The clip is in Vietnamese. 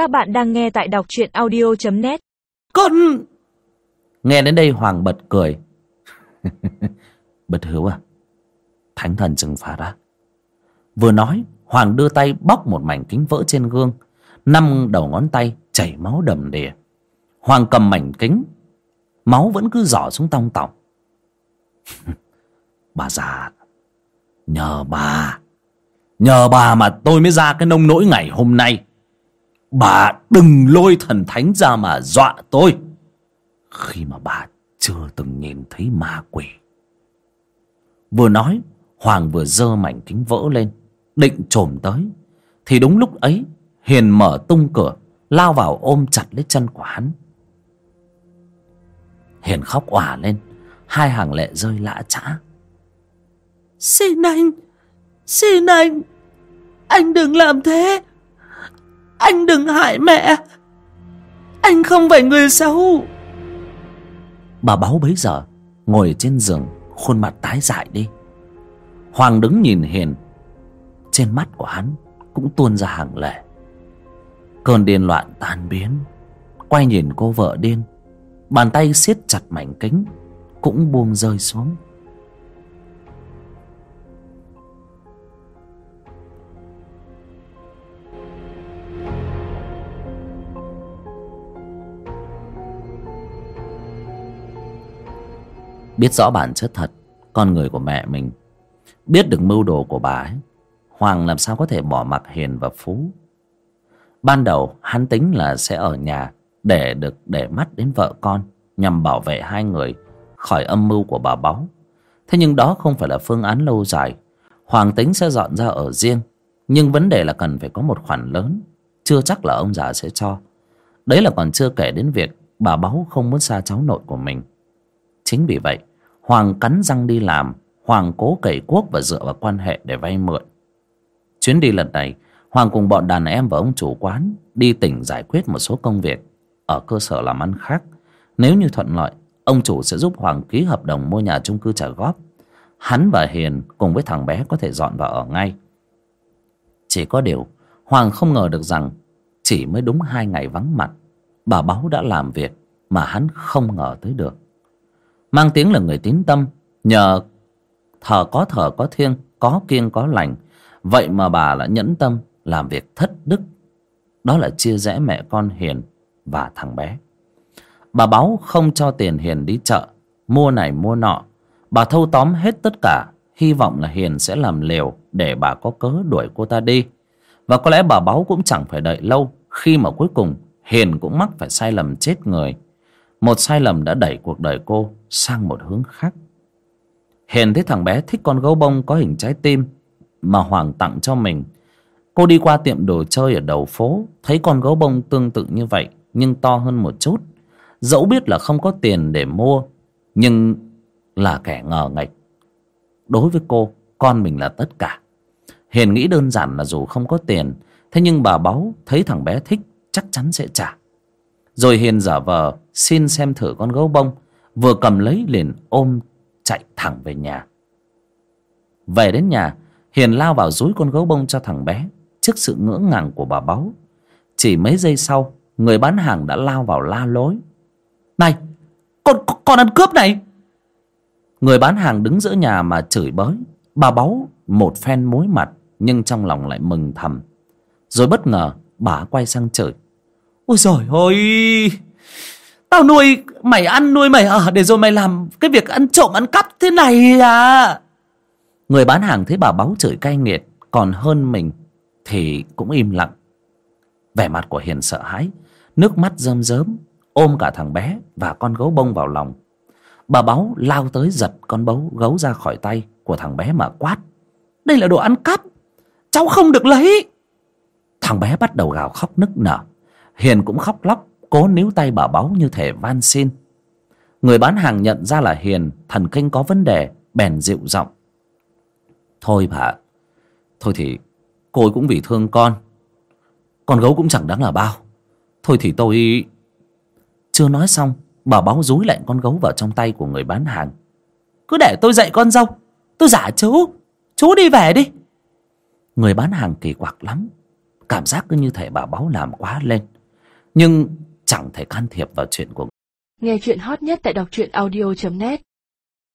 Các bạn đang nghe tại đọc truyện audio.net Con! Nghe đến đây Hoàng bật cười, Bật hữu à? Thánh thần trừng phạt á? Vừa nói Hoàng đưa tay bóc một mảnh kính vỡ trên gương Năm đầu ngón tay chảy máu đầm đìa. Hoàng cầm mảnh kính Máu vẫn cứ giỏ xuống tong tỏng. Bà già Nhờ bà. Nhờ bà mà tôi mới ra cái nông nỗi ngày hôm nay Bà đừng lôi thần thánh ra mà dọa tôi. Khi mà bà chưa từng nhìn thấy ma quỷ. Vừa nói, Hoàng vừa dơ mảnh kính vỡ lên, Định trồm tới. Thì đúng lúc ấy, Hiền mở tung cửa, Lao vào ôm chặt lấy chân của hắn. Hiền khóc òa lên, Hai hàng lệ rơi lã chã. Xin anh Xin anh Anh đừng làm thế. Anh đừng hại mẹ. Anh không phải người xấu. Bà báo bấy giờ Ngồi trên giường, Khuôn mặt tái dại đi. Hoàng đứng nhìn Hiền. Trên mắt của hắn Cũng tuôn ra hàng lệ. Cơn điên loạn tan biến. Quay nhìn cô vợ điên. Bàn tay siết chặt mảnh kính Cũng buông rơi xuống. Biết rõ bản chất thật, Con người của mẹ mình. Biết được mưu đồ của bà ấy, Hoàng làm sao có thể bỏ mặc Hiền và Phú? Ban đầu, hắn tính là sẽ ở nhà Để được để mắt đến vợ con, Nhằm bảo vệ hai người Khỏi âm mưu của bà Báu. Thế nhưng đó không phải là phương án lâu dài. Hoàng tính sẽ dọn ra ở riêng, Nhưng vấn đề là cần phải có một khoản lớn. Chưa chắc là ông già sẽ cho. Đấy là còn chưa kể đến việc Bà Báu không muốn xa cháu nội của mình. Chính vì vậy Hoàng cắn răng đi làm, Hoàng cố cậy cuốc và dựa vào quan hệ để vay mượn. Chuyến đi lần này, Hoàng cùng bọn đàn em và ông chủ quán Đi tỉnh giải quyết một số công việc Ở cơ sở làm ăn khác. Nếu như thuận lợi, Ông chủ sẽ giúp Hoàng ký hợp đồng mua nhà chung cư trả góp. Hắn và Hiền cùng với thằng bé có thể dọn vào ở ngay. Chỉ có điều, Hoàng không ngờ được rằng Chỉ mới đúng hai ngày vắng mặt, Bà Báu đã làm việc Mà hắn không ngờ tới được. Mang tiếng là người tín tâm. Nhờ thờ có thờ, có thiêng, Có kiêng, có lành. Vậy mà bà lại nhẫn tâm Làm việc thất đức. Đó là chia rẽ mẹ con Hiền Và thằng bé. Bà báo không cho tiền Hiền đi chợ, Mua này, mua nọ. Bà thâu tóm hết tất cả, Hy vọng là Hiền sẽ làm liều Để bà có cớ đuổi cô ta đi. Và có lẽ bà báo cũng chẳng phải đợi lâu, Khi mà cuối cùng Hiền cũng mắc phải sai lầm chết người. Một sai lầm đã đẩy cuộc đời cô Sang một hướng khác. Hiền thấy thằng bé thích con gấu bông có hình trái tim Mà Hoàng tặng cho mình. Cô đi qua tiệm đồ chơi ở đầu phố, Thấy con gấu bông tương tự như vậy, Nhưng to hơn một chút. Dẫu biết là không có tiền để mua, Nhưng là kẻ ngờ nghệch Đối với cô, Con mình là tất cả. Hiền nghĩ đơn giản là dù không có tiền, Thế nhưng bà báu thấy thằng bé thích, Chắc chắn sẽ trả. Rồi Hiền giả vờ xin xem thử con gấu bông Vừa cầm lấy liền ôm chạy thẳng về nhà. Về đến nhà Hiền lao vào dúi con gấu bông cho thằng bé Trước sự ngỡ ngàng của bà báu. Chỉ mấy giây sau Người bán hàng đã lao vào la lối. Này Con, con ăn cướp này! Người bán hàng đứng giữa nhà mà chửi bới. Bà báu một phen mối mặt Nhưng trong lòng lại mừng thầm. Rồi bất ngờ bà quay sang chửi. Ôi giời ơi. Tao nuôi mày ăn, nuôi mày ở Để rồi mày làm cái việc ăn trộm, ăn cắp thế này à? Người bán hàng thấy bà báu chửi cay nghiệt, Còn hơn mình Thì cũng im lặng. Vẻ mặt của Hiền sợ hãi, Nước mắt rơm rớm, Ôm cả thằng bé và con gấu bông vào lòng. Bà báu lao tới giật con bấu gấu ra khỏi tay Của thằng bé mà quát. Đây là đồ ăn cắp, Cháu không được lấy. Thằng bé bắt đầu gào khóc nức nở. Hiền cũng khóc lóc, cố níu tay bà báu như thể van xin. Người bán hàng nhận ra là hiền, thần kinh có vấn đề, bèn dịu giọng. Thôi bà, thôi thì cô ấy cũng vì thương con. Con gấu cũng chẳng đáng là bao. Thôi thì tôi chưa nói xong, bà báu dúi lạnh con gấu vào trong tay của người bán hàng. Cứ để tôi dạy con dâu, tôi giả chú chú đi về đi. Người bán hàng kỳ quặc lắm, cảm giác cứ như thể bà báu làm quá lên nhưng chẳng thể can thiệp vào chuyện của Nghe chuyện hot nhất tại đọc truyện audio.net